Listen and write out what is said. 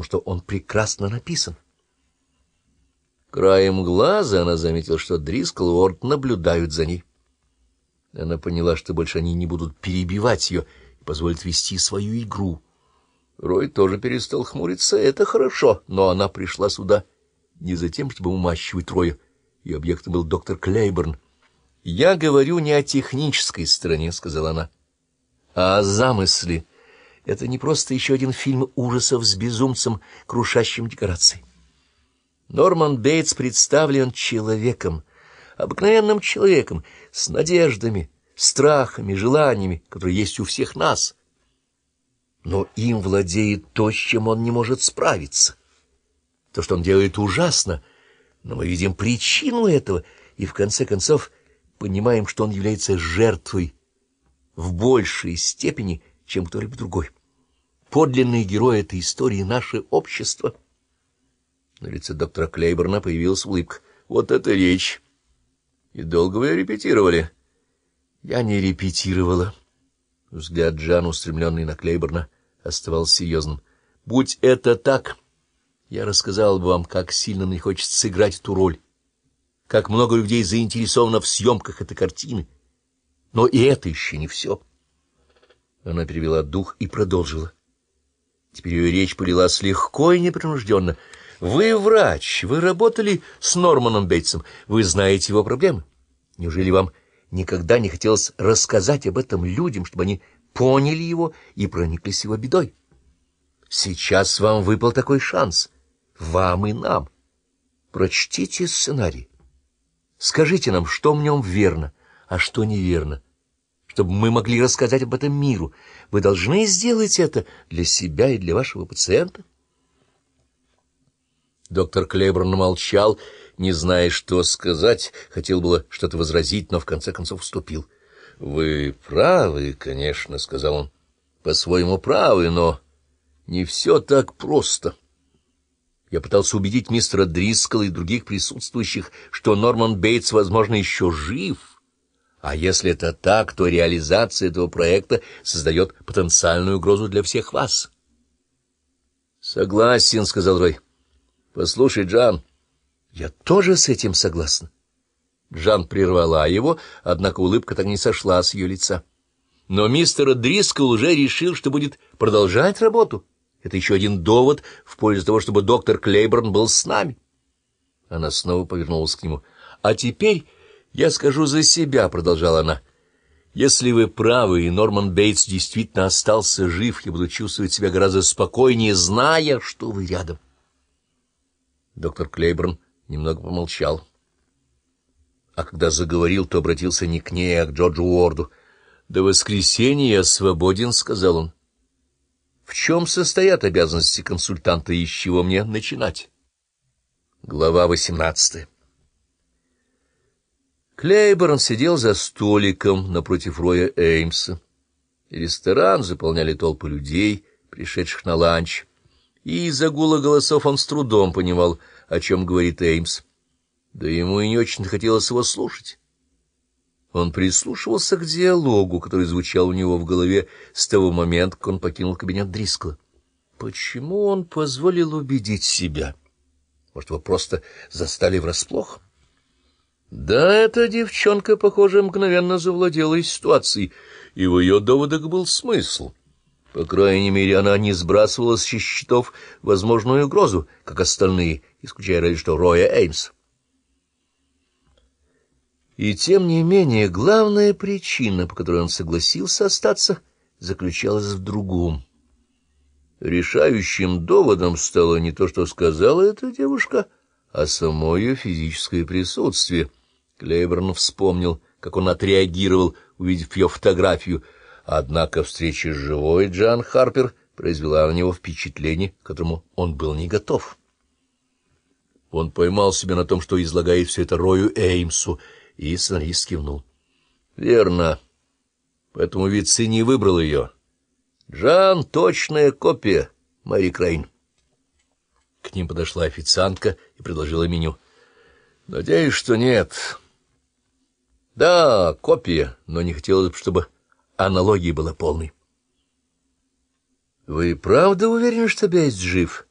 потому что он прекрасно написан. Краем глаза она заметила, что Дрискл и Уорд наблюдают за ней. Она поняла, что больше они не будут перебивать ее и позволят вести свою игру. Рой тоже перестал хмуриться, это хорошо, но она пришла сюда не за тем, чтобы умащивать Роя, и объектом был доктор Клейборн. — Я говорю не о технической стороне, — сказала она, — а о замысле. Это не просто еще один фильм ужасов с безумцем, крушащим декорации. Норман Бейтс представлен человеком, обыкновенным человеком, с надеждами, страхами, желаниями, которые есть у всех нас. Но им владеет то, с чем он не может справиться. То, что он делает, ужасно, но мы видим причину этого и, в конце концов, понимаем, что он является жертвой в большей степени, чем кто-либо другой. Подлинный герой этой истории — наше общество. На лице доктора Клейборна появилась улыбка. Вот это речь! И долго вы репетировали? Я не репетировала. Взгляд Джана, устремленный на Клейборна, оставался серьезным. Будь это так, я рассказал бы вам, как сильно мне хочется сыграть эту роль, как много людей заинтересовано в съемках этой картины. Но и это еще не все. Она перевела дух и продолжила. Теперь ее речь полилась легко и непринужденно. «Вы врач, вы работали с Норманом Бейтсом, вы знаете его проблемы. Неужели вам никогда не хотелось рассказать об этом людям, чтобы они поняли его и прониклись его бедой? Сейчас вам выпал такой шанс, вам и нам. Прочтите сценарий. Скажите нам, что в нем верно, а что неверно» чтобы мы могли рассказать об этом миру. Вы должны сделать это для себя и для вашего пациента. Доктор Клейборн молчал, не зная, что сказать, хотел было что-то возразить, но в конце концов вступил. — Вы правы, конечно, — сказал он, — по-своему правы, но не все так просто. Я пытался убедить мистера Дрискала и других присутствующих, что Норман Бейтс, возможно, еще жив, а если это так, то реализация этого проекта создает потенциальную угрозу для всех вас. — Согласен, — сказал Рой. — Послушай, Джан, я тоже с этим согласна. Джан прервала его, однако улыбка так не сошла с ее лица. Но мистер Дрискл уже решил, что будет продолжать работу. Это еще один довод в пользу того, чтобы доктор Клейборн был с нами. Она снова повернулась к нему. — А теперь... «Я скажу за себя», — продолжала она. «Если вы правы, и Норман Бейтс действительно остался жив, я буду чувствовать себя гораздо спокойнее, зная, что вы рядом». Доктор Клейборн немного помолчал. А когда заговорил, то обратился не к ней, а к Джорджу Уорду. «До воскресенья я свободен», — сказал он. «В чем состоят обязанности консультанта и с чего мне начинать?» Глава восемнадцатая Клейборн сидел за столиком напротив Роя Эймса. Ресторан заполняли толпы людей, пришедших на ланч, и из-за гула голосов он с трудом понимал, о чем говорит Эймс. Да ему и не очень хотелось его слушать. Он прислушивался к диалогу, который звучал у него в голове с того момента, как он покинул кабинет Дрискла. Почему он позволил убедить себя? Может, его просто застали врасплох? — да, эта девчонка, похоже, мгновенно завладела ситуацией, и в ее доводах был смысл. По крайней мере, она не сбрасывала с счетов возможную угрозу, как остальные, исключая разве что Роя Эймс. И тем не менее, главная причина, по которой он согласился остаться, заключалась в другом. Решающим доводом стало не то, что сказала эта девушка, а само ее физическое присутствие — Клейборн вспомнил, как он отреагировал, увидев ее фотографию, однако встреча с живой Джан Харпер произвела на него впечатление, к которому он был не готов. Он поймал себя на том, что излагает все это Рою Эймсу, и сценарист кивнул. — Верно. Поэтому вице не выбрал ее. Джан — точная копия Мэри Крейн. К ним подошла официантка и предложила меню. — Надеюсь, что нет. Да, копия, но не хотелось бы, чтобы аналогия была полной. — Вы правда уверены, что Бейс жив?